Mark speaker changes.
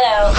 Speaker 1: Hello.